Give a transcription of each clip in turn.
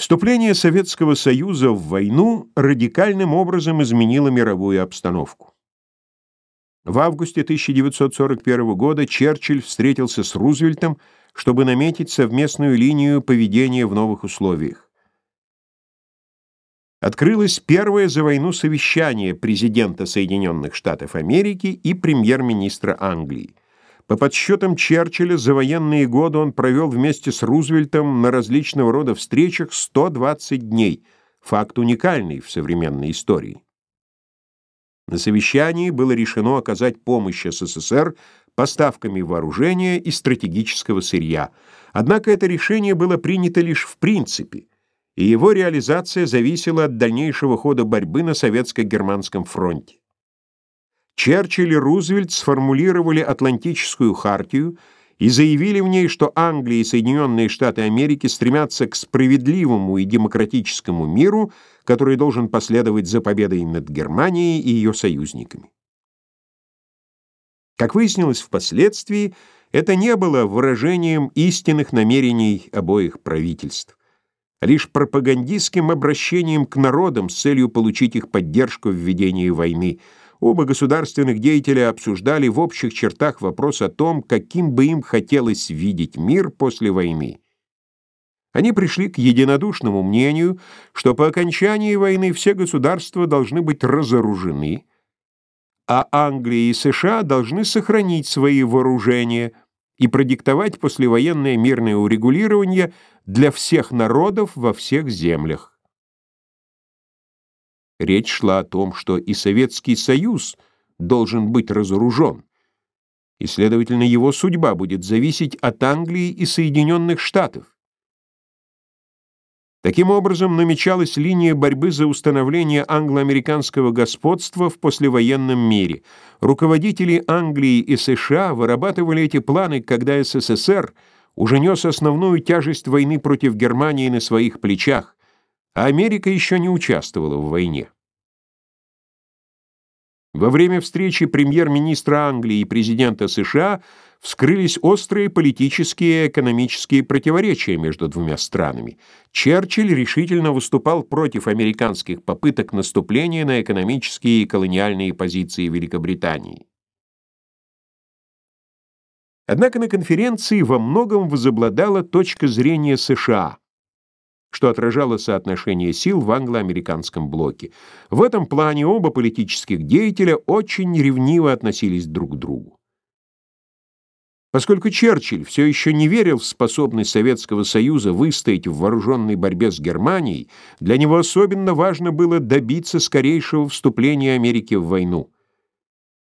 Вступление Советского Союза в войну радикальным образом изменило мировую обстановку. В августе 1941 года Черчилль встретился с Рузвельтом, чтобы наметить совместную линию поведения в новых условиях. Открылось первое за войну совещание президента Соединенных Штатов Америки и премьер-министра Англии. По подсчетам Черчилля, за военные годы он провел вместе с Рузвельтом на различного рода встречах 120 дней. Факт уникальный в современной истории. На совещании было решено оказать помощь СССР поставками вооружения и стратегического сырья. Однако это решение было принято лишь в принципе, и его реализация зависела от дальнейшего хода борьбы на советско-германском фронте. Черчилль и Рузвельт сформулировали Атлантическую хартию и заявили в ней, что Англия и Соединенные Штаты Америки стремятся к справедливому и демократическому миру, который должен последовать за победой над Германией и ее союзниками. Как выяснилось впоследствии, это не было выражением истинных намерений обоих правительств, а лишь пропагандистским обращением к народам с целью получить их поддержку в ведении войны – Оба государственных деятеля обсуждали в общих чертах вопрос о том, каким бы им хотелось видеть мир после войны. Они пришли к единодушному мнению, что по окончании войны все государства должны быть разоружены, а Англия и США должны сохранить свои вооружения и продиктовать послевоенное мирное урегулирование для всех народов во всех землях. Речь шла о том, что и Советский Союз должен быть разоружен, и, следовательно, его судьба будет зависеть от Англии и Соединенных Штатов. Таким образом, намечалась линия борьбы за установление англо-американского господства в послевоенном мире. Руководители Англии и США вырабатывали эти планы, когда СССР уже нес основную тяжесть войны против Германии на своих плечах, а Америка еще не участвовала в войне. Во время встречи премьер-министра Англии и президента США вскрылись острые политические и экономические противоречия между двумя странами. Черчилль решительно выступал против американских попыток наступления на экономические и колониальные позиции Великобритании. Однако на конференции во многом возобладала точка зрения США – что отражало соотношение сил в англо-американском блоке. В этом плане оба политических деятеля очень ревниво относились друг к другу. Поскольку Черчилль все еще не верил в способность Советского Союза выстоять в вооруженной борьбе с Германией, для него особенно важно было добиться скорейшего вступления Америки в войну.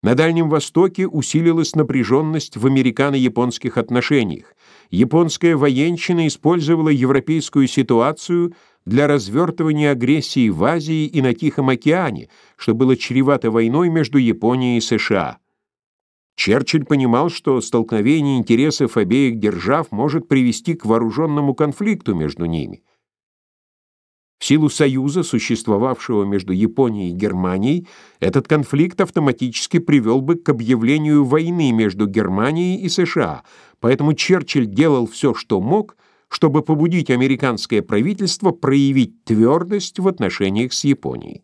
На Дальнем Востоке усилилась напряженность в американо-японских отношениях. Японская военщина использовала европейскую ситуацию для развертывания агрессии в Азии и на Тихом океане, что было чревато войной между Японией и США. Черчилль понимал, что столкновение интересов обеих держав может привести к вооруженному конфликту между ними – силу союза, существовавшего между Японией и Германией, этот конфликт автоматически привел бы к объявлению войны между Германией и США, поэтому Черчилль делал все, что мог, чтобы побудить американское правительство проявить твердость в отношениях с Японией.